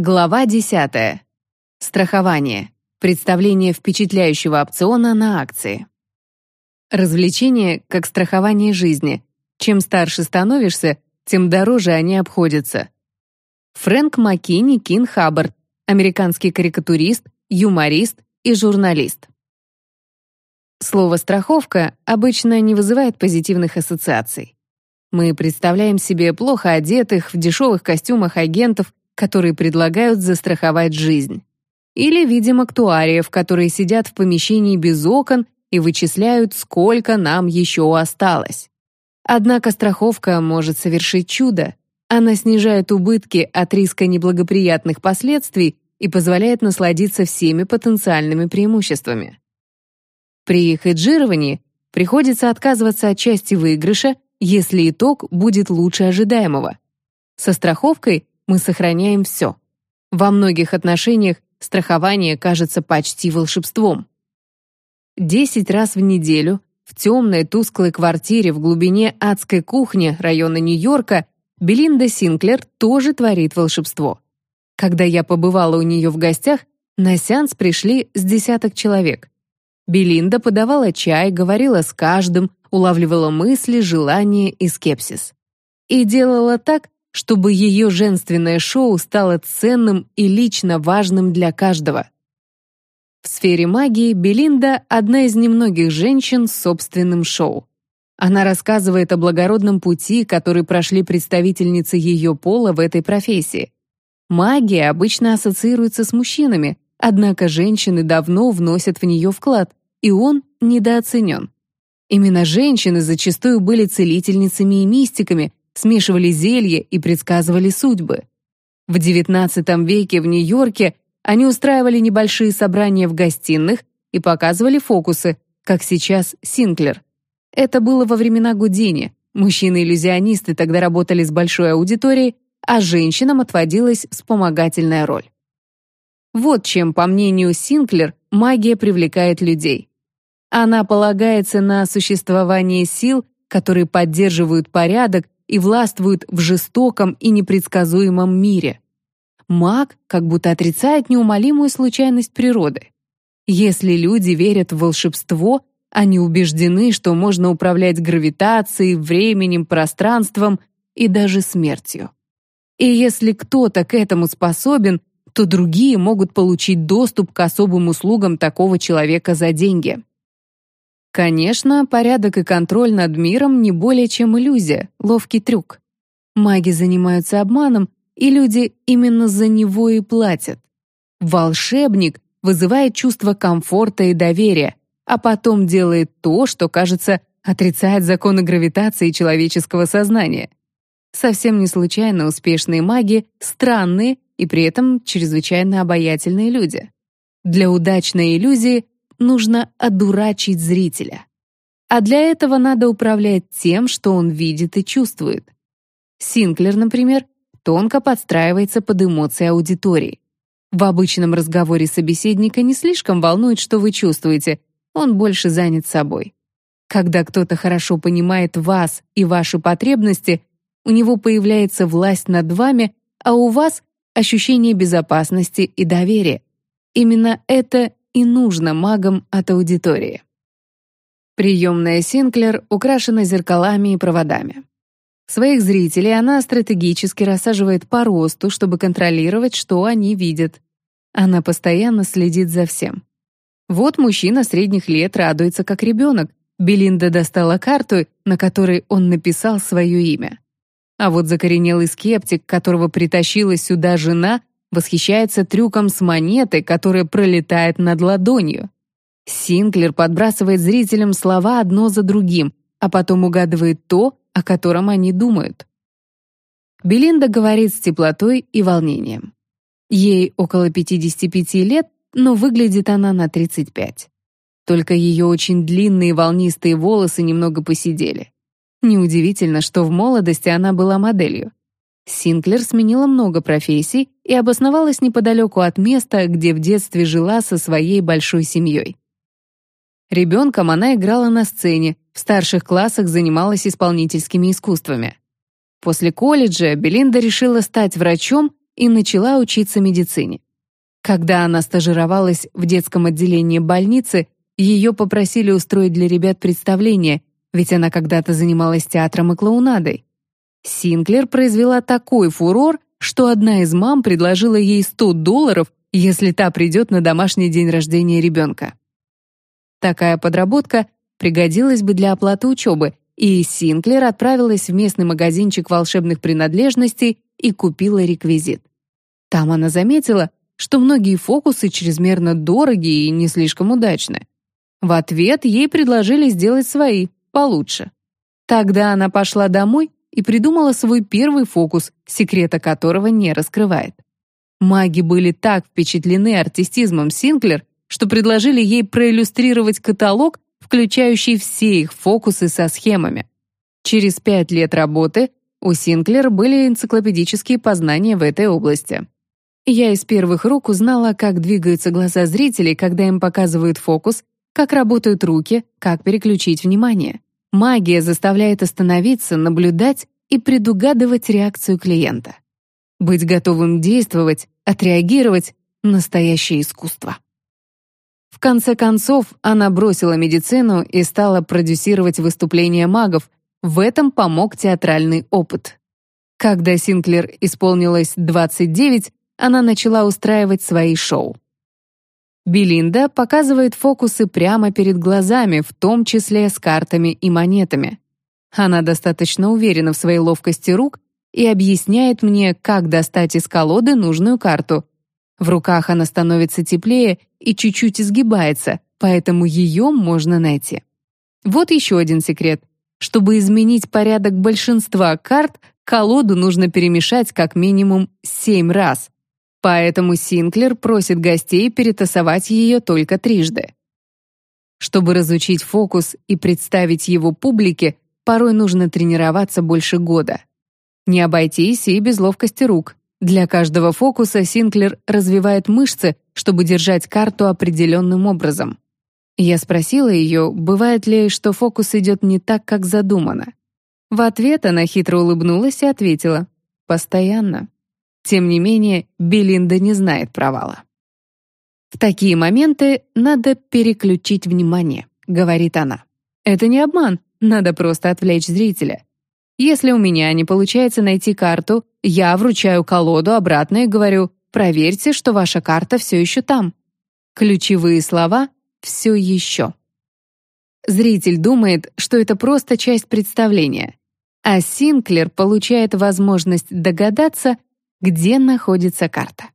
Глава 10. Страхование. Представление впечатляющего опциона на акции. Развлечения как страхование жизни. Чем старше становишься, тем дороже они обходятся. Фрэнк Маккини Кин Хаббард, американский карикатурист, юморист и журналист. Слово «страховка» обычно не вызывает позитивных ассоциаций. Мы представляем себе плохо одетых, в дешевых костюмах агентов, которые предлагают застраховать жизнь. Или видим актуариев, которые сидят в помещении без окон и вычисляют, сколько нам еще осталось. Однако страховка может совершить чудо. Она снижает убытки от риска неблагоприятных последствий и позволяет насладиться всеми потенциальными преимуществами. При хеджировании приходится отказываться от части выигрыша, если итог будет лучше ожидаемого. Со страховкой мы сохраняем все. Во многих отношениях страхование кажется почти волшебством. Десять раз в неделю в темной тусклой квартире в глубине адской кухни района Нью-Йорка Белинда Синклер тоже творит волшебство. Когда я побывала у нее в гостях, на сеанс пришли с десяток человек. Белинда подавала чай, говорила с каждым, улавливала мысли, желания и скепсис. И делала так, чтобы ее женственное шоу стало ценным и лично важным для каждого. В сфере магии Белинда – одна из немногих женщин с собственным шоу. Она рассказывает о благородном пути, который прошли представительницы ее пола в этой профессии. Магия обычно ассоциируется с мужчинами, однако женщины давно вносят в нее вклад, и он недооценен. Именно женщины зачастую были целительницами и мистиками, смешивали зелья и предсказывали судьбы. В XIX веке в Нью-Йорке они устраивали небольшие собрания в гостиных и показывали фокусы, как сейчас Синклер. Это было во времена Гудини. Мужчины-иллюзионисты тогда работали с большой аудиторией, а женщинам отводилась вспомогательная роль. Вот чем, по мнению Синклер, магия привлекает людей. Она полагается на существование сил, которые поддерживают порядок и властвуют в жестоком и непредсказуемом мире. Маг как будто отрицает неумолимую случайность природы. Если люди верят в волшебство, они убеждены, что можно управлять гравитацией, временем, пространством и даже смертью. И если кто-то к этому способен, то другие могут получить доступ к особым услугам такого человека за деньги. Конечно, порядок и контроль над миром не более чем иллюзия, ловкий трюк. Маги занимаются обманом, и люди именно за него и платят. Волшебник вызывает чувство комфорта и доверия, а потом делает то, что, кажется, отрицает законы гравитации человеческого сознания. Совсем не случайно успешные маги — странные и при этом чрезвычайно обаятельные люди. Для удачной иллюзии нужно одурачить зрителя. А для этого надо управлять тем, что он видит и чувствует. Синклер, например, тонко подстраивается под эмоции аудитории. В обычном разговоре собеседника не слишком волнует, что вы чувствуете, он больше занят собой. Когда кто-то хорошо понимает вас и ваши потребности, у него появляется власть над вами, а у вас ощущение безопасности и доверия. Именно это и нужно магам от аудитории. Приемная Синклер украшена зеркалами и проводами. Своих зрителей она стратегически рассаживает по росту, чтобы контролировать, что они видят. Она постоянно следит за всем. Вот мужчина средних лет радуется как ребенок. Белинда достала карту, на которой он написал свое имя. А вот закоренелый скептик, которого притащила сюда жена, восхищается трюком с монетой, которая пролетает над ладонью. Синклер подбрасывает зрителям слова одно за другим, а потом угадывает то, о котором они думают. Белинда говорит с теплотой и волнением. Ей около 55 лет, но выглядит она на 35. Только ее очень длинные волнистые волосы немного посидели. Неудивительно, что в молодости она была моделью. Синклер сменила много профессий и обосновалась неподалеку от места, где в детстве жила со своей большой семьей. Ребенком она играла на сцене, в старших классах занималась исполнительскими искусствами. После колледжа Белинда решила стать врачом и начала учиться медицине. Когда она стажировалась в детском отделении больницы, ее попросили устроить для ребят представление, ведь она когда-то занималась театром и клоунадой. Синклер произвела такой фурор, что одна из мам предложила ей 100 долларов, если та придет на домашний день рождения ребенка. Такая подработка пригодилась бы для оплаты учебы, и Синклер отправилась в местный магазинчик волшебных принадлежностей и купила реквизит. Там она заметила, что многие фокусы чрезмерно дорогие и не слишком удачны. В ответ ей предложили сделать свои, получше. Тогда она пошла домой и придумала свой первый фокус, секрета которого не раскрывает. Маги были так впечатлены артистизмом Синклер, что предложили ей проиллюстрировать каталог, включающий все их фокусы со схемами. Через пять лет работы у Синклер были энциклопедические познания в этой области. Я из первых рук узнала, как двигаются глаза зрителей, когда им показывают фокус, как работают руки, как переключить внимание. Магия заставляет остановиться, наблюдать и предугадывать реакцию клиента. Быть готовым действовать, отреагировать — настоящее искусство. В конце концов, она бросила медицину и стала продюсировать выступления магов. В этом помог театральный опыт. Когда Синклер исполнилось 29, она начала устраивать свои шоу. Белинда показывает фокусы прямо перед глазами, в том числе с картами и монетами. Она достаточно уверена в своей ловкости рук и объясняет мне, как достать из колоды нужную карту. В руках она становится теплее и чуть-чуть изгибается, поэтому ее можно найти. Вот еще один секрет. Чтобы изменить порядок большинства карт, колоду нужно перемешать как минимум 7 раз. Поэтому Синклер просит гостей перетасовать ее только трижды. Чтобы разучить фокус и представить его публике, порой нужно тренироваться больше года. Не обойтись и без ловкости рук. Для каждого фокуса Синклер развивает мышцы, чтобы держать карту определенным образом. Я спросила ее, бывает ли, что фокус идет не так, как задумано. В ответ она хитро улыбнулась и ответила «Постоянно». Тем не менее, Белинда не знает провала. «В такие моменты надо переключить внимание», — говорит она. «Это не обман, надо просто отвлечь зрителя. Если у меня не получается найти карту, я вручаю колоду обратно и говорю «Проверьте, что ваша карта все еще там». Ключевые слова «все еще». Зритель думает, что это просто часть представления, а Синклер получает возможность догадаться, где находится карта.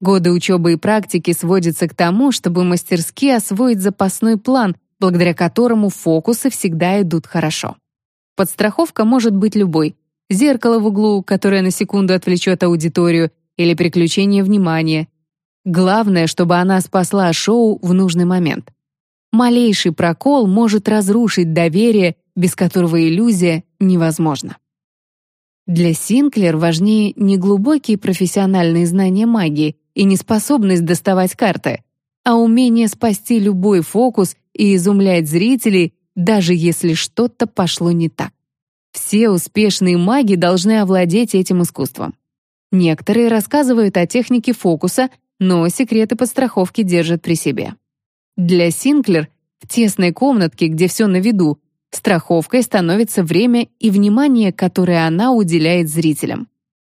Годы учебы и практики сводятся к тому, чтобы мастерски освоить запасной план, благодаря которому фокусы всегда идут хорошо. Подстраховка может быть любой. Зеркало в углу, которое на секунду отвлечет аудиторию, или переключение внимания. Главное, чтобы она спасла шоу в нужный момент. Малейший прокол может разрушить доверие, без которого иллюзия невозможна. Для Синклер важнее не глубокие профессиональные знания магии и неспособность доставать карты, а умение спасти любой фокус и изумлять зрителей, даже если что-то пошло не так. Все успешные маги должны овладеть этим искусством. Некоторые рассказывают о технике фокуса, но секреты подстраховки держат при себе. Для Синклер в тесной комнатке, где все на виду, Страховкой становится время и внимание, которое она уделяет зрителям.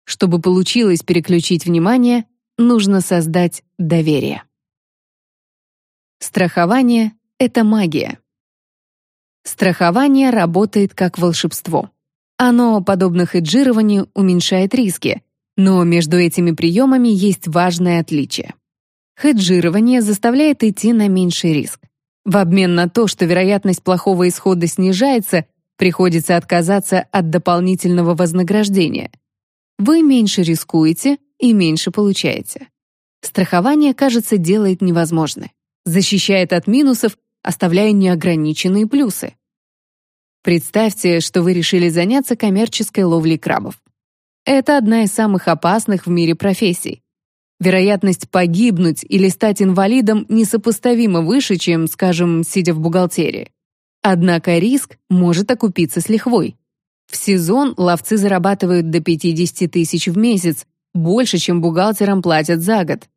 Чтобы получилось переключить внимание, нужно создать доверие. Страхование — это магия. Страхование работает как волшебство. Оно, подобно хеджированию, уменьшает риски, но между этими приемами есть важное отличие. Хеджирование заставляет идти на меньший риск. В обмен на то, что вероятность плохого исхода снижается, приходится отказаться от дополнительного вознаграждения. Вы меньше рискуете и меньше получаете. Страхование, кажется, делает невозможное. Защищает от минусов, оставляя неограниченные плюсы. Представьте, что вы решили заняться коммерческой ловлей крабов. Это одна из самых опасных в мире профессий. Вероятность погибнуть или стать инвалидом несопоставимо выше, чем, скажем, сидя в бухгалтерии. Однако риск может окупиться с лихвой. В сезон ловцы зарабатывают до 50 тысяч в месяц, больше, чем бухгалтерам платят за год.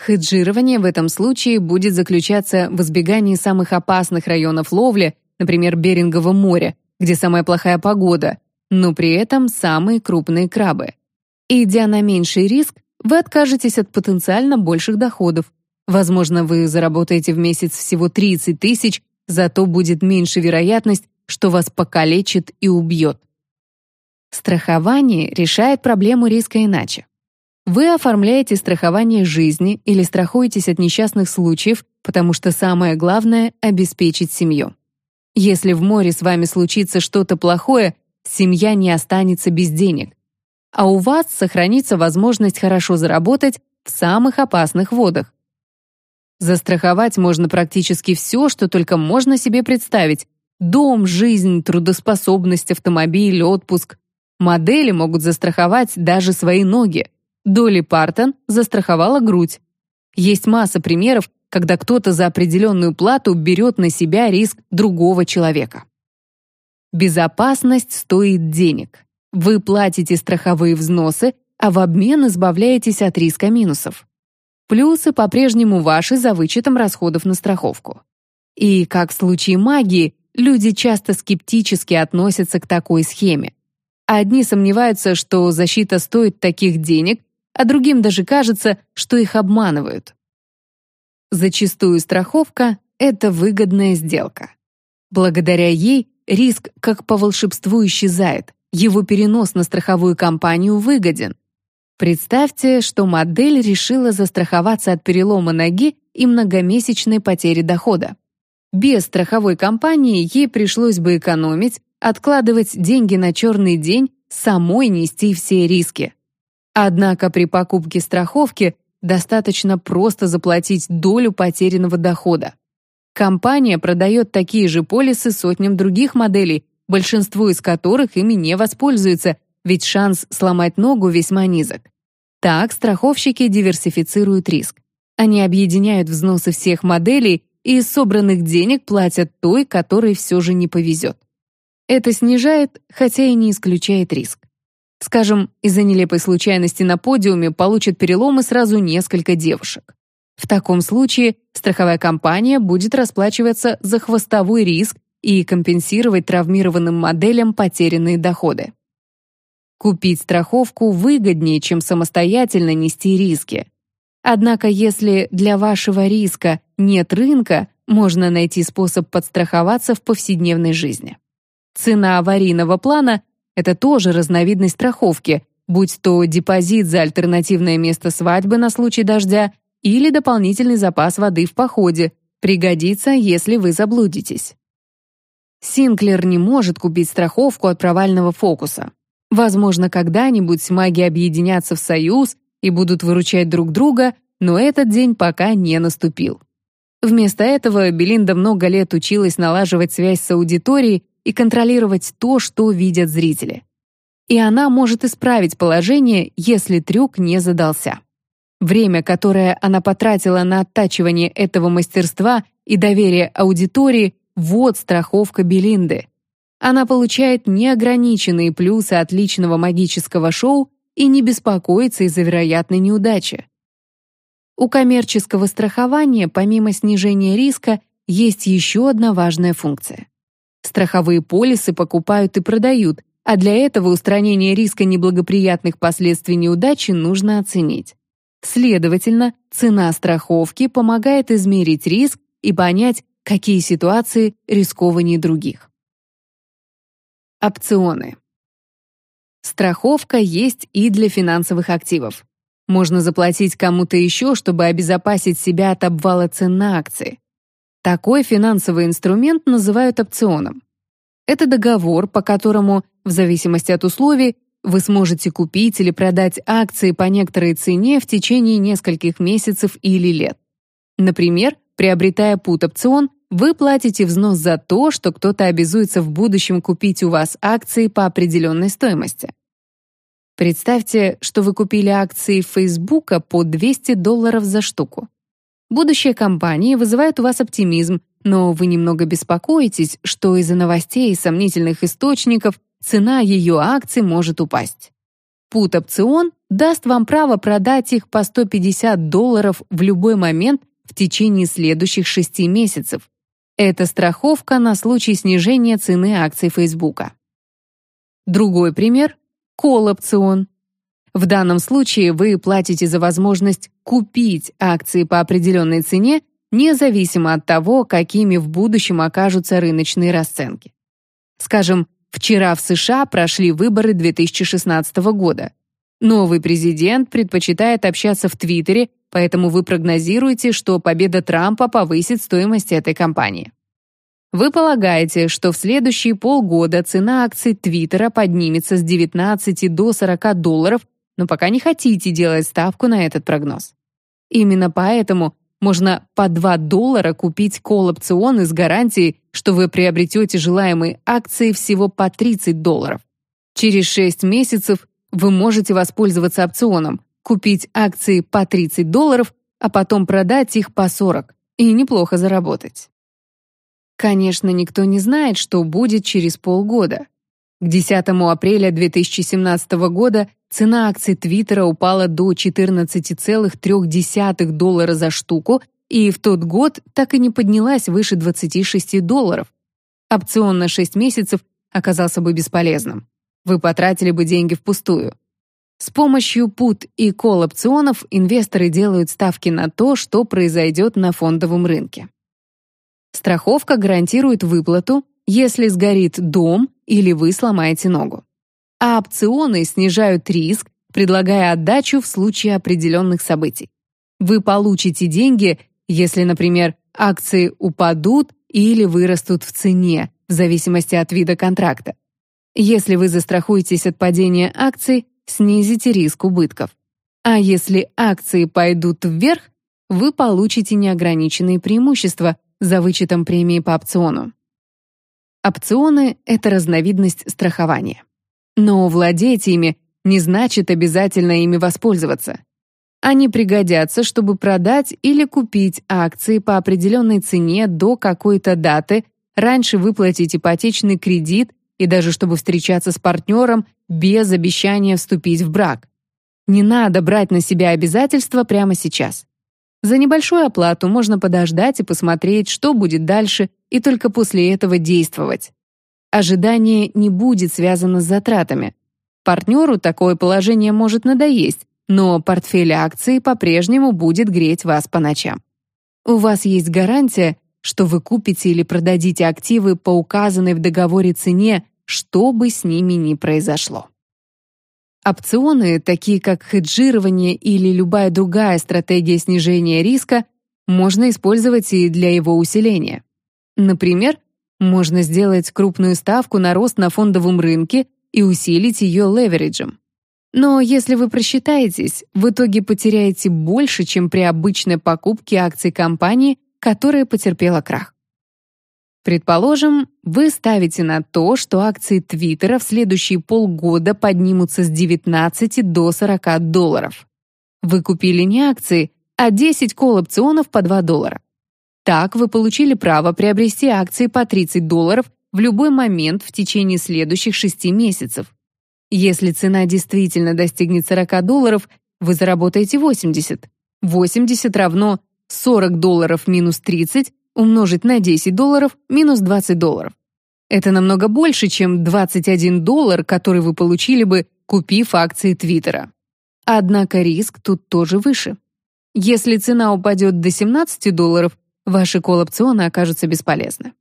Хеджирование в этом случае будет заключаться в избегании самых опасных районов ловли, например, Берингового моря, где самая плохая погода, но при этом самые крупные крабы. идя на меньший риск, вы откажетесь от потенциально больших доходов. Возможно, вы заработаете в месяц всего 30 тысяч, зато будет меньше вероятность, что вас покалечит и убьет. Страхование решает проблему риска иначе. Вы оформляете страхование жизни или страхуетесь от несчастных случаев, потому что самое главное — обеспечить семью. Если в море с вами случится что-то плохое, семья не останется без денег. А у вас сохранится возможность хорошо заработать в самых опасных водах. Застраховать можно практически все, что только можно себе представить. Дом, жизнь, трудоспособность, автомобиль, отпуск. Модели могут застраховать даже свои ноги. Доли Партон застраховала грудь. Есть масса примеров, когда кто-то за определенную плату берет на себя риск другого человека. Безопасность стоит денег. Вы платите страховые взносы, а в обмен избавляетесь от риска минусов. Плюсы по-прежнему ваши за вычетом расходов на страховку. И, как в случае магии, люди часто скептически относятся к такой схеме. Одни сомневаются, что защита стоит таких денег, а другим даже кажется, что их обманывают. Зачастую страховка — это выгодная сделка. Благодаря ей риск как по волшебству исчезает, его перенос на страховую компанию выгоден. Представьте, что модель решила застраховаться от перелома ноги и многомесячной потери дохода. Без страховой компании ей пришлось бы экономить, откладывать деньги на черный день, самой нести все риски. Однако при покупке страховки достаточно просто заплатить долю потерянного дохода. Компания продает такие же полисы сотням других моделей, большинству из которых ими не воспользуются, ведь шанс сломать ногу весьма низок. Так страховщики диверсифицируют риск. Они объединяют взносы всех моделей и из собранных денег платят той, которой все же не повезет. Это снижает, хотя и не исключает риск. Скажем, из-за нелепой случайности на подиуме получат переломы сразу несколько девушек. В таком случае страховая компания будет расплачиваться за хвостовой риск и компенсировать травмированным моделям потерянные доходы. Купить страховку выгоднее, чем самостоятельно нести риски. Однако, если для вашего риска нет рынка, можно найти способ подстраховаться в повседневной жизни. Цена аварийного плана это тоже разновидность страховки, будь то депозит за альтернативное место свадьбы на случай дождя или дополнительный запас воды в походе, пригодится, если вы заблудитесь. Синклер не может купить страховку от провального фокуса. Возможно, когда-нибудь маги объединятся в союз и будут выручать друг друга, но этот день пока не наступил. Вместо этого Белинда много лет училась налаживать связь с аудиторией и контролировать то, что видят зрители. И она может исправить положение, если трюк не задался. Время, которое она потратила на оттачивание этого мастерства и доверие аудитории, вот страховка Белинды. Она получает неограниченные плюсы отличного магического шоу и не беспокоится из-за вероятной неудачи. У коммерческого страхования, помимо снижения риска, есть еще одна важная функция. Страховые полисы покупают и продают, а для этого устранение риска неблагоприятных последствий неудачи нужно оценить. Следовательно, цена страховки помогает измерить риск и понять, какие ситуации рискованнее других. Опционы. Страховка есть и для финансовых активов. Можно заплатить кому-то еще, чтобы обезопасить себя от обвала цен на акции. Такой финансовый инструмент называют опционом. Это договор, по которому, в зависимости от условий, вы сможете купить или продать акции по некоторой цене в течение нескольких месяцев или лет. Например, приобретая пут-опцион, вы платите взнос за то, что кто-то обязуется в будущем купить у вас акции по определенной стоимости. Представьте, что вы купили акции Фейсбука по 200 долларов за штуку. Будущее компании вызывает у вас оптимизм, но вы немного беспокоитесь, что из-за новостей и сомнительных источников цена ее акций может упасть. Пут-опцион даст вам право продать их по 150 долларов в любой момент в течение следующих шести месяцев. Это страховка на случай снижения цены акций Фейсбука. Другой пример – колл-опцион. В данном случае вы платите за возможность купить акции по определенной цене, независимо от того, какими в будущем окажутся рыночные расценки. Скажем, вчера в США прошли выборы 2016 года. Новый президент предпочитает общаться в Твиттере, поэтому вы прогнозируете, что победа Трампа повысит стоимость этой компании. Вы полагаете, что в следующие полгода цена акций Твиттера поднимется с 19 до 40 долларов, но пока не хотите делать ставку на этот прогноз. Именно поэтому можно по 2 доллара купить колл-опционы с гарантией, что вы приобретете желаемые акции всего по 30 долларов. Через 6 месяцев вы можете воспользоваться опционом, купить акции по 30 долларов, а потом продать их по 40 и неплохо заработать. Конечно, никто не знает, что будет через полгода. К 10 апреля 2017 года цена акций Твиттера упала до 14,3 доллара за штуку и в тот год так и не поднялась выше 26 долларов. Опцион на 6 месяцев оказался бы бесполезным. Вы потратили бы деньги впустую. С помощью put и call опционов инвесторы делают ставки на то, что произойдет на фондовом рынке. Страховка гарантирует выплату, если сгорит дом или вы сломаете ногу. А опционы снижают риск, предлагая отдачу в случае определенных событий. Вы получите деньги, если, например, акции упадут или вырастут в цене, в зависимости от вида контракта. Если вы застрахуетесь от падения акций, снизите риск убытков. А если акции пойдут вверх, вы получите неограниченные преимущества за вычетом премии по опциону. Опционы — это разновидность страхования. Но владеть ими не значит обязательно ими воспользоваться. Они пригодятся, чтобы продать или купить акции по определенной цене до какой-то даты, раньше выплатить ипотечный кредит и даже чтобы встречаться с партнером без обещания вступить в брак. Не надо брать на себя обязательства прямо сейчас. За небольшую оплату можно подождать и посмотреть, что будет дальше, и только после этого действовать. Ожидание не будет связано с затратами. Партнеру такое положение может надоесть, но портфель акций по-прежнему будет греть вас по ночам. У вас есть гарантия, что вы купите или продадите активы по указанной в договоре цене, что бы с ними ни произошло. Опционы, такие как хеджирование или любая другая стратегия снижения риска, можно использовать и для его усиления. Например, можно сделать крупную ставку на рост на фондовом рынке и усилить ее левериджем. Но если вы просчитаетесь, в итоге потеряете больше, чем при обычной покупке акций компании, которая потерпела крах. Предположим, вы ставите на то, что акции Твиттера в следующие полгода поднимутся с 19 до 40 долларов. Вы купили не акции, а 10 колл-опционов по 2 доллара. Так вы получили право приобрести акции по 30 долларов в любой момент в течение следующих 6 месяцев. Если цена действительно достигнет 40 долларов, вы заработаете 80. 80 равно 40 долларов минус 30 умножить на 10 долларов минус 20 долларов. Это намного больше, чем 21 доллар, который вы получили бы, купив акции Твиттера. Однако риск тут тоже выше. Если цена упадет до 17 долларов, ваши колл-опционы окажутся бесполезны.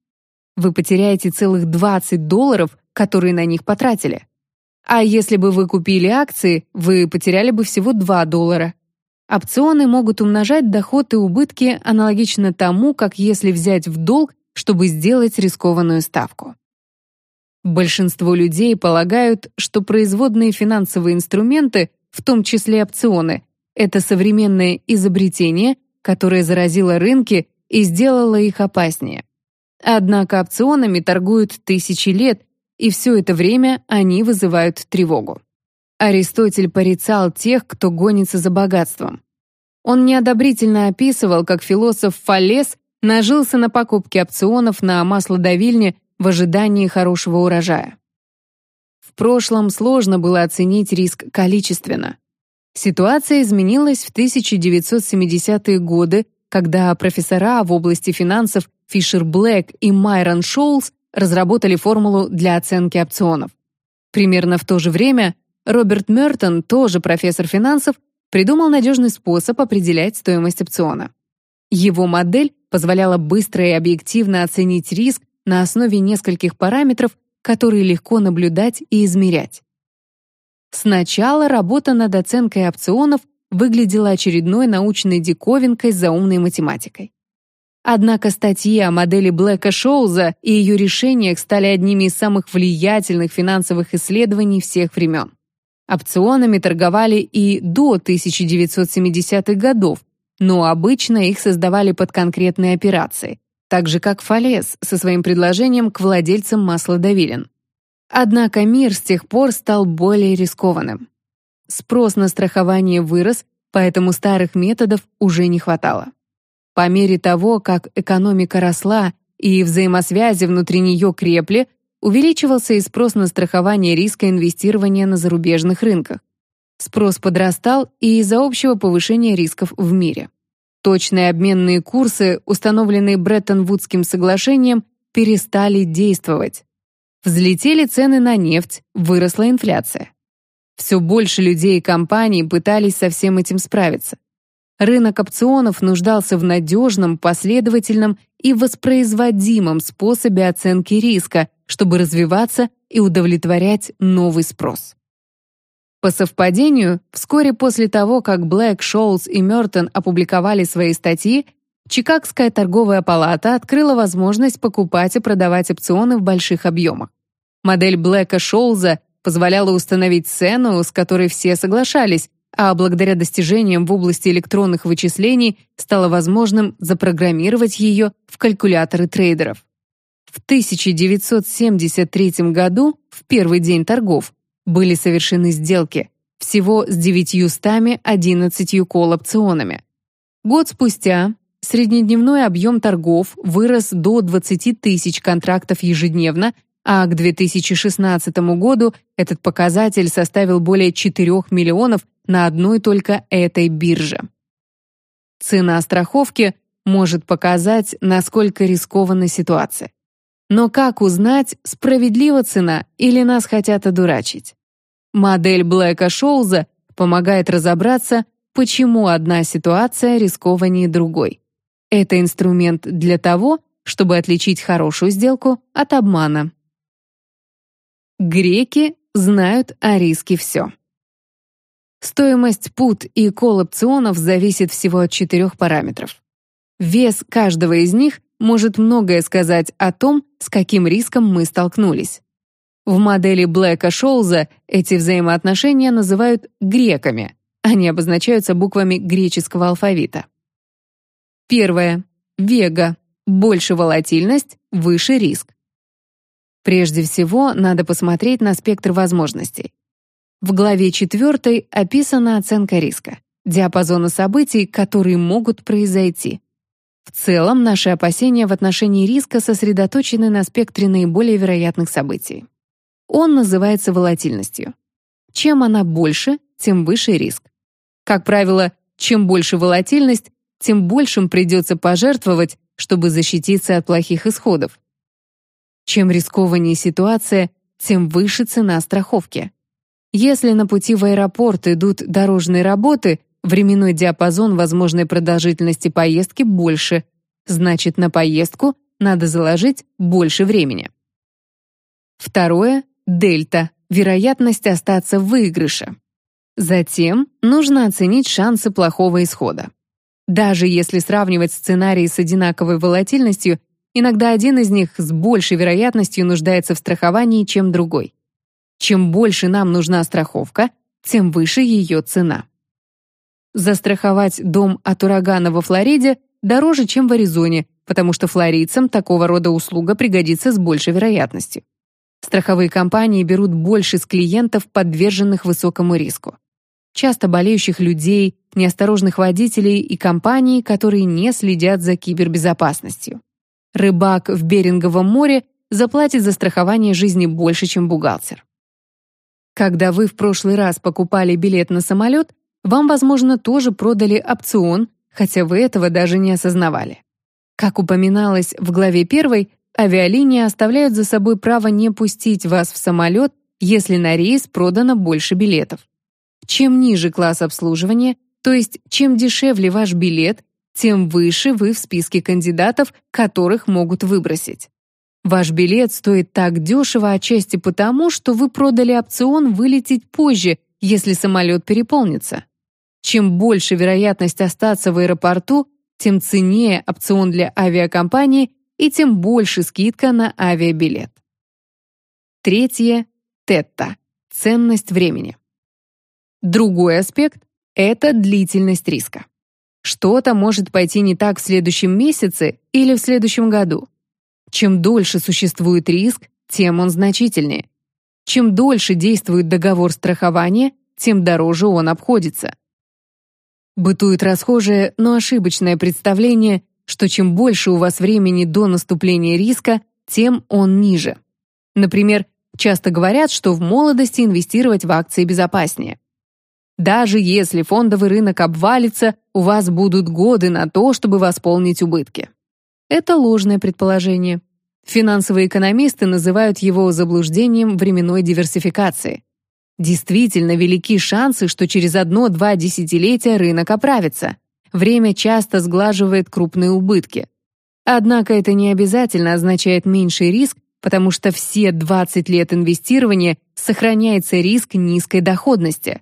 Вы потеряете целых 20 долларов, которые на них потратили. А если бы вы купили акции, вы потеряли бы всего 2 доллара. Опционы могут умножать доход и убытки аналогично тому, как если взять в долг, чтобы сделать рискованную ставку. Большинство людей полагают, что производные финансовые инструменты, в том числе опционы, это современное изобретение, которое заразило рынки и сделало их опаснее. Однако опционами торгуют тысячи лет, и все это время они вызывают тревогу. Аристотель порицал тех, кто гонится за богатством. Он неодобрительно описывал, как философ Фалес нажился на покупке опционов на маслодавильне в ожидании хорошего урожая. В прошлом сложно было оценить риск количественно. Ситуация изменилась в 1970-е годы, когда профессора в области финансов Фишер Блэк и Майрон Шоулс разработали формулу для оценки опционов. Примерно в то же время Роберт Мертон, тоже профессор финансов, придумал надежный способ определять стоимость опциона. Его модель позволяла быстро и объективно оценить риск на основе нескольких параметров, которые легко наблюдать и измерять. Сначала работа над оценкой опционов выглядела очередной научной диковинкой с заумной математикой. Однако статьи о модели Блэка Шоуза и ее решениях стали одними из самых влиятельных финансовых исследований всех времен. Опционами торговали и до 1970-х годов, но обычно их создавали под конкретные операции, так же как Фалес со своим предложением к владельцам масла Давилин. Однако мир с тех пор стал более рискованным. Спрос на страхование вырос, поэтому старых методов уже не хватало. По мере того, как экономика росла и взаимосвязи внутри нее крепли, увеличивался и спрос на страхование риска инвестирования на зарубежных рынках. Спрос подрастал и из-за общего повышения рисков в мире. Точные обменные курсы, установленные Бреттон-Вудским соглашением, перестали действовать. Взлетели цены на нефть, выросла инфляция. Все больше людей и компаний пытались со всем этим справиться. Рынок опционов нуждался в надежном, последовательном и воспроизводимом способе оценки риска, чтобы развиваться и удовлетворять новый спрос. По совпадению, вскоре после того, как Блэк, Шоулс и Мертон опубликовали свои статьи, Чикагская торговая палата открыла возможность покупать и продавать опционы в больших объемах. Модель Блэка Шоулза позволяла установить цену, с которой все соглашались, а благодаря достижениям в области электронных вычислений стало возможным запрограммировать ее в калькуляторы трейдеров. В 1973 году, в первый день торгов, были совершены сделки, всего с 911 кол-опционами. Год спустя среднедневной объем торгов вырос до 20 тысяч контрактов ежедневно, а к 2016 году этот показатель составил более 4 миллионов на одной только этой бирже. Цена страховки может показать, насколько рискована ситуация. Но как узнать, справедлива цена или нас хотят одурачить? Модель Блэка Шоуза помогает разобраться, почему одна ситуация рискованнее другой. Это инструмент для того, чтобы отличить хорошую сделку от обмана. Греки знают о риске все. Стоимость пут и кол-опционов зависит всего от четырех параметров. Вес каждого из них может многое сказать о том, с каким риском мы столкнулись. В модели Блэка Шоуза эти взаимоотношения называют греками. Они обозначаются буквами греческого алфавита. Первое. Вега. Больше волатильность, выше риск. Прежде всего, надо посмотреть на спектр возможностей. В главе 4 описана оценка риска, диапазона событий, которые могут произойти. В целом, наши опасения в отношении риска сосредоточены на спектре наиболее вероятных событий. Он называется волатильностью. Чем она больше, тем выше риск. Как правило, чем больше волатильность, тем большим придется пожертвовать, чтобы защититься от плохих исходов. Чем рискованнее ситуация, тем выше цена страховки. Если на пути в аэропорт идут дорожные работы, временной диапазон возможной продолжительности поездки больше, значит, на поездку надо заложить больше времени. Второе Дельта – вероятность остаться в выигрыше. Затем нужно оценить шансы плохого исхода. Даже если сравнивать сценарии с одинаковой волатильностью, иногда один из них с большей вероятностью нуждается в страховании, чем другой. Чем больше нам нужна страховка, тем выше ее цена. Застраховать дом от урагана во Флориде дороже, чем в Аризоне, потому что флоридцам такого рода услуга пригодится с большей вероятностью. Страховые компании берут больше с клиентов, подверженных высокому риску. Часто болеющих людей, неосторожных водителей и компаний, которые не следят за кибербезопасностью. Рыбак в Беринговом море заплатит за страхование жизни больше, чем бухгалтер. Когда вы в прошлый раз покупали билет на самолет, вам, возможно, тоже продали опцион, хотя вы этого даже не осознавали. Как упоминалось в главе 1, авиалинии оставляют за собой право не пустить вас в самолет, если на рейс продано больше билетов. Чем ниже класс обслуживания, то есть чем дешевле ваш билет, тем выше вы в списке кандидатов, которых могут выбросить. Ваш билет стоит так дешево отчасти потому, что вы продали опцион вылететь позже, если самолет переполнится. Чем больше вероятность остаться в аэропорту, тем ценнее опцион для авиакомпании и тем больше скидка на авиабилет. Третье – тетта – ценность времени. Другой аспект – это длительность риска. Что-то может пойти не так в следующем месяце или в следующем году. Чем дольше существует риск, тем он значительнее. Чем дольше действует договор страхования, тем дороже он обходится. Бытует расхожее, но ошибочное представление, что чем больше у вас времени до наступления риска, тем он ниже. Например, часто говорят, что в молодости инвестировать в акции безопаснее. Даже если фондовый рынок обвалится, у вас будут годы на то, чтобы восполнить убытки. Это ложное предположение. Финансовые экономисты называют его заблуждением временной диверсификации. Действительно велики шансы, что через одно-два десятилетия рынок оправится. Время часто сглаживает крупные убытки. Однако это не обязательно означает меньший риск, потому что все 20 лет инвестирования сохраняется риск низкой доходности.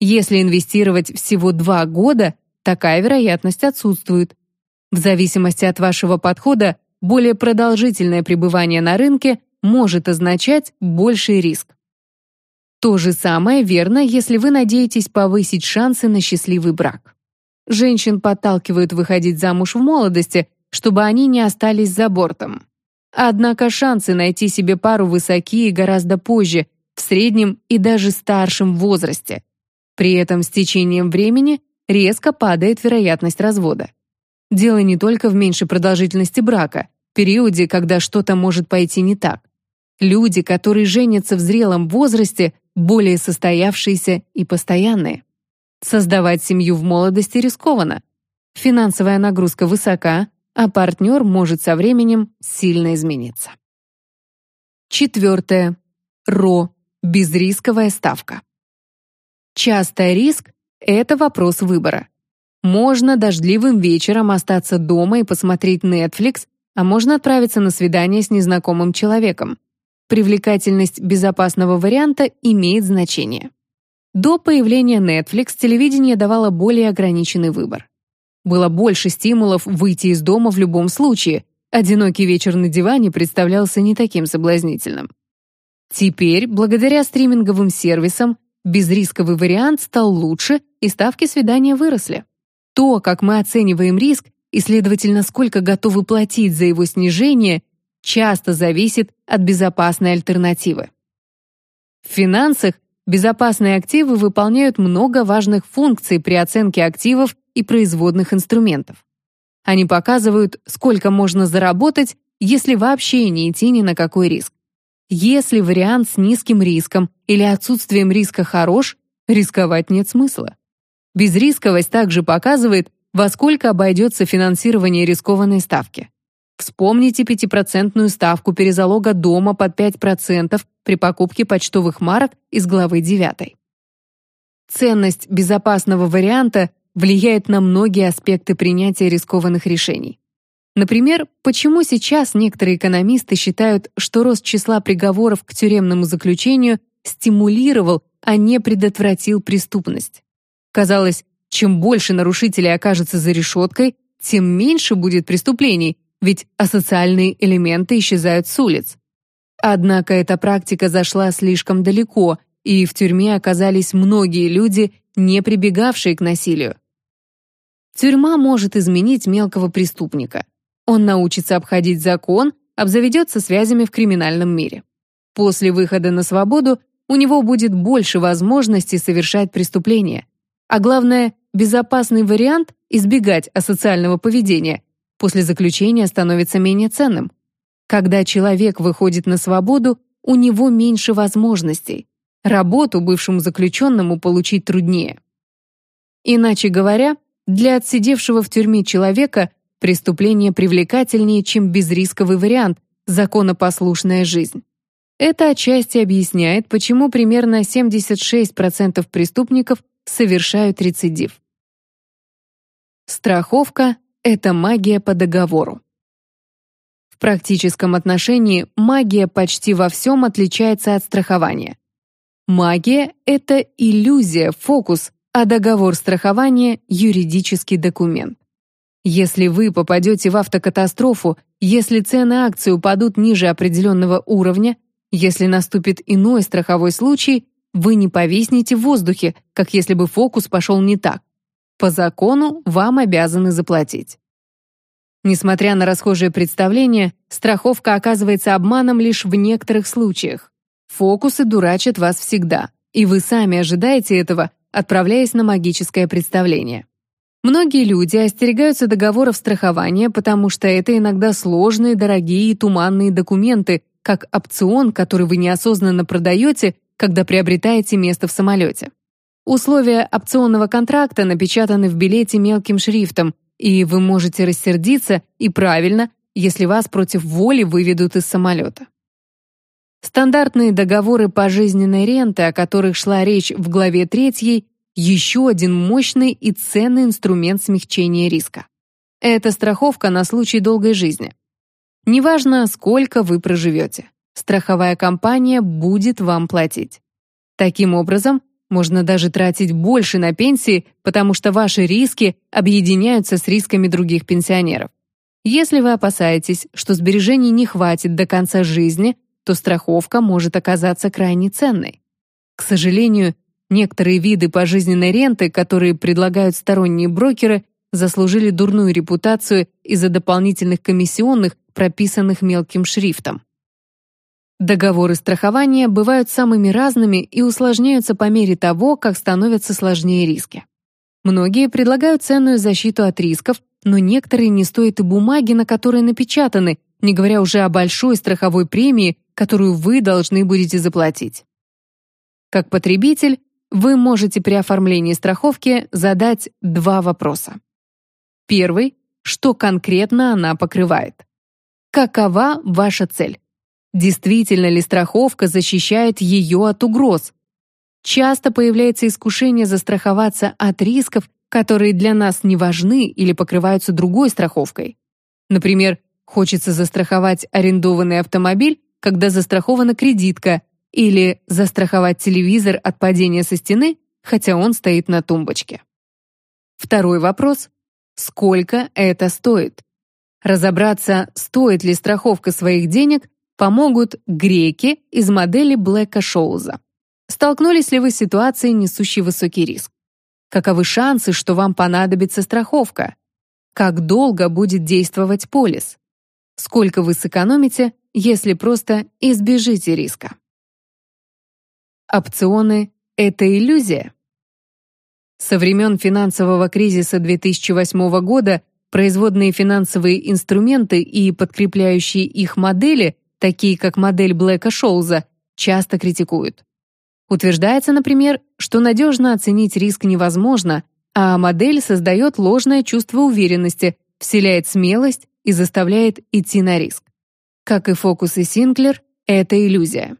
Если инвестировать всего 2 года, такая вероятность отсутствует. В зависимости от вашего подхода, более продолжительное пребывание на рынке может означать больший риск. То же самое верно, если вы надеетесь повысить шансы на счастливый брак. Женщин подталкивают выходить замуж в молодости, чтобы они не остались за бортом. Однако шансы найти себе пару высокие гораздо позже, в среднем и даже старшем возрасте. При этом с течением времени резко падает вероятность развода. Дело не только в меньшей продолжительности брака, периоде, когда что-то может пойти не так. Люди, которые женятся в зрелом возрасте, более состоявшиеся и постоянные. Создавать семью в молодости рискованно. Финансовая нагрузка высока, а партнер может со временем сильно измениться. Четвертое. РО. Безрисковая ставка. Часто риск – это вопрос выбора. Можно дождливым вечером остаться дома и посмотреть Netflix, а можно отправиться на свидание с незнакомым человеком. Привлекательность безопасного варианта имеет значение. До появления Netflix телевидение давало более ограниченный выбор. Было больше стимулов выйти из дома в любом случае. Одинокий вечер на диване представлялся не таким соблазнительным. Теперь, благодаря стриминговым сервисам, безрисковый вариант стал лучше, и ставки свидания выросли. То, как мы оцениваем риск, и, следовательно, сколько готовы платить за его снижение, часто зависит от безопасной альтернативы. В финансах безопасные активы выполняют много важных функций при оценке активов и производных инструментов. Они показывают, сколько можно заработать, если вообще не идти ни на какой риск. Если вариант с низким риском или отсутствием риска хорош, рисковать нет смысла. Безрисковость также показывает, во сколько обойдется финансирование рискованной ставки. Вспомните пятипроцентную ставку перезалога дома под 5% при покупке почтовых марок из главы 9. Ценность безопасного варианта влияет на многие аспекты принятия рискованных решений. Например, почему сейчас некоторые экономисты считают, что рост числа приговоров к тюремному заключению стимулировал, а не предотвратил преступность. Казалось, чем больше нарушителей окажется за решеткой, тем меньше будет преступлений, ведь асоциальные элементы исчезают с улиц. Однако эта практика зашла слишком далеко, и в тюрьме оказались многие люди, не прибегавшие к насилию. Тюрьма может изменить мелкого преступника. Он научится обходить закон, обзаведется связями в криминальном мире. После выхода на свободу у него будет больше возможностей совершать преступления. А главное, безопасный вариант избегать асоциального поведения после заключения становится менее ценным. Когда человек выходит на свободу, у него меньше возможностей. Работу бывшему заключенному получить труднее. Иначе говоря, для отсидевшего в тюрьме человека преступление привлекательнее, чем безрисковый вариант законопослушная жизнь. Это отчасти объясняет, почему примерно 76% преступников совершают рецидив. Страховка — это магия по договору. В практическом отношении магия почти во всем отличается от страхования. Магия — это иллюзия, фокус, а договор страхования — юридический документ. Если вы попадете в автокатастрофу, если цены акций упадут ниже определенного уровня, если наступит иной страховой случай, вы не повиснете в воздухе, как если бы фокус пошел не так. По закону вам обязаны заплатить. Несмотря на расхожее представление, страховка оказывается обманом лишь в некоторых случаях. Фокусы дурачат вас всегда, и вы сами ожидаете этого, отправляясь на магическое представление. Многие люди остерегаются договоров страхования, потому что это иногда сложные, дорогие и туманные документы, как опцион, который вы неосознанно продаете, когда приобретаете место в самолете. Условия опционного контракта напечатаны в билете мелким шрифтом, и вы можете рассердиться, и правильно, если вас против воли выведут из самолета. Стандартные договоры пожизненной ренты, о которых шла речь в главе 3, еще один мощный и ценный инструмент смягчения риска. Это страховка на случай долгой жизни. Неважно, сколько вы проживете, страховая компания будет вам платить. Таким образом, можно даже тратить больше на пенсии, потому что ваши риски объединяются с рисками других пенсионеров. Если вы опасаетесь, что сбережений не хватит до конца жизни, то страховка может оказаться крайне ценной. К сожалению, Некоторые виды пожизненной ренты, которые предлагают сторонние брокеры, заслужили дурную репутацию из-за дополнительных комиссионных, прописанных мелким шрифтом. Договоры страхования бывают самыми разными и усложняются по мере того, как становятся сложнее риски. Многие предлагают ценную защиту от рисков, но некоторые не стоят и бумаги, на которые напечатаны, не говоря уже о большой страховой премии, которую вы должны будете заплатить. Как потребитель, вы можете при оформлении страховки задать два вопроса. Первый – что конкретно она покрывает? Какова ваша цель? Действительно ли страховка защищает ее от угроз? Часто появляется искушение застраховаться от рисков, которые для нас не важны или покрываются другой страховкой. Например, хочется застраховать арендованный автомобиль, когда застрахована кредитка, или застраховать телевизор от падения со стены, хотя он стоит на тумбочке. Второй вопрос – сколько это стоит? Разобраться, стоит ли страховка своих денег, помогут греки из модели Блэка Шоуза. Столкнулись ли вы с ситуацией, несущей высокий риск? Каковы шансы, что вам понадобится страховка? Как долго будет действовать полис? Сколько вы сэкономите, если просто избежите риска? Опционы — это иллюзия? Со времен финансового кризиса 2008 года производные финансовые инструменты и подкрепляющие их модели, такие как модель Блэка Шоуза, часто критикуют. Утверждается, например, что надежно оценить риск невозможно, а модель создает ложное чувство уверенности, вселяет смелость и заставляет идти на риск. Как и фокусы Синклер, это иллюзия.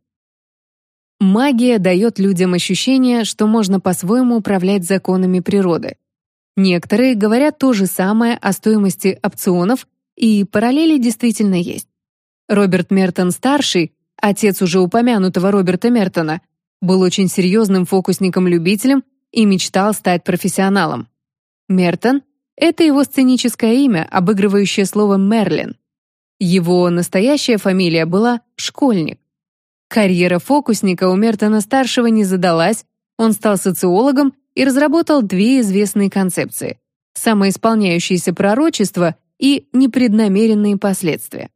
Магия дает людям ощущение, что можно по-своему управлять законами природы. Некоторые говорят то же самое о стоимости опционов, и параллели действительно есть. Роберт Мертон-старший, отец уже упомянутого Роберта Мертона, был очень серьезным фокусником-любителем и мечтал стать профессионалом. Мертон — это его сценическое имя, обыгрывающее слово «Мерлин». Его настоящая фамилия была «Школьник». Карьера фокусника у Мертона-старшего не задалась, он стал социологом и разработал две известные концепции – самоисполняющееся пророчество и непреднамеренные последствия.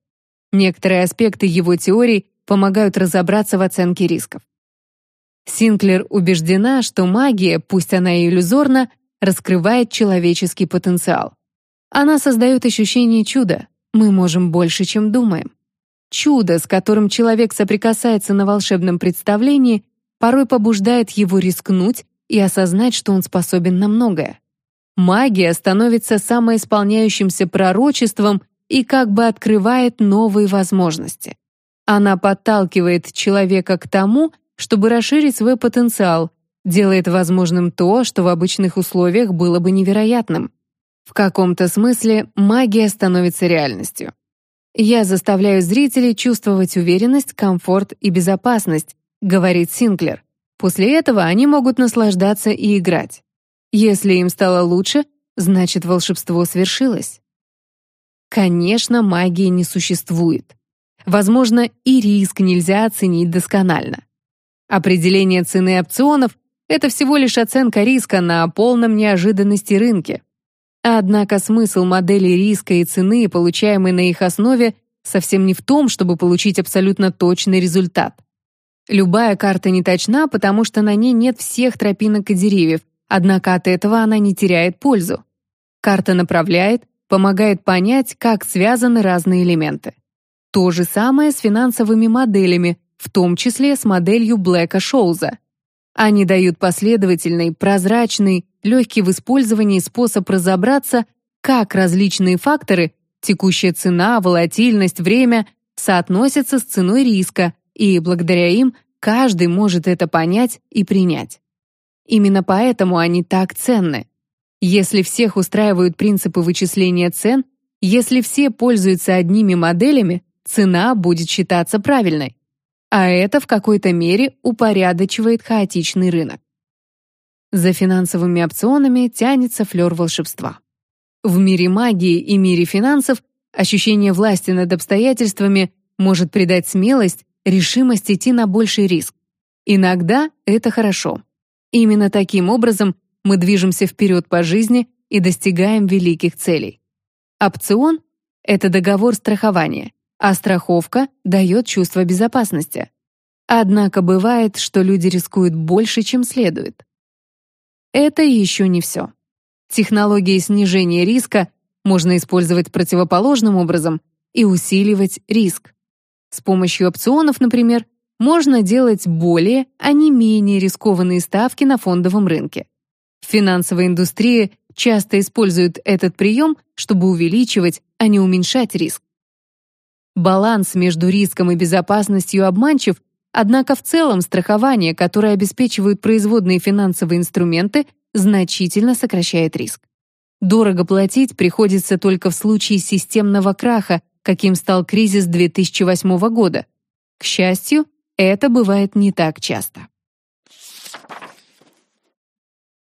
Некоторые аспекты его теорий помогают разобраться в оценке рисков. Синклер убеждена, что магия, пусть она и иллюзорна, раскрывает человеческий потенциал. Она создает ощущение чуда. Мы можем больше, чем думаем. Чудо, с которым человек соприкасается на волшебном представлении, порой побуждает его рискнуть и осознать, что он способен на многое. Магия становится самоисполняющимся пророчеством и как бы открывает новые возможности. Она подталкивает человека к тому, чтобы расширить свой потенциал, делает возможным то, что в обычных условиях было бы невероятным. В каком-то смысле магия становится реальностью. Я заставляю зрителей чувствовать уверенность, комфорт и безопасность, говорит Синклер. После этого они могут наслаждаться и играть. Если им стало лучше, значит волшебство свершилось. Конечно, магии не существует. Возможно, и риск нельзя оценить досконально. Определение цены опционов — это всего лишь оценка риска на полном неожиданности рынке. Однако смысл модели риска и цены, получаемой на их основе, совсем не в том, чтобы получить абсолютно точный результат. Любая карта не точна, потому что на ней нет всех тропинок и деревьев, однако от этого она не теряет пользу. Карта направляет, помогает понять, как связаны разные элементы. То же самое с финансовыми моделями, в том числе с моделью Блэка Шоуза. Они дают последовательный, прозрачный, легкий в использовании способ разобраться, как различные факторы – текущая цена, волатильность, время – соотносятся с ценой риска, и благодаря им каждый может это понять и принять. Именно поэтому они так ценны. Если всех устраивают принципы вычисления цен, если все пользуются одними моделями, цена будет считаться правильной а это в какой-то мере упорядочивает хаотичный рынок. За финансовыми опционами тянется флер волшебства. В мире магии и мире финансов ощущение власти над обстоятельствами может придать смелость, решимость идти на больший риск. Иногда это хорошо. Именно таким образом мы движемся вперед по жизни и достигаем великих целей. Опцион — это договор страхования, а страховка дает чувство безопасности. Однако бывает, что люди рискуют больше, чем следует. Это еще не все. Технологии снижения риска можно использовать противоположным образом и усиливать риск. С помощью опционов, например, можно делать более, а не менее рискованные ставки на фондовом рынке. В финансовой индустрии часто используют этот прием, чтобы увеличивать, а не уменьшать риск. Баланс между риском и безопасностью обманчив, однако в целом страхование, которое обеспечивают производные финансовые инструменты, значительно сокращает риск. Дорого платить приходится только в случае системного краха, каким стал кризис 2008 года. К счастью, это бывает не так часто.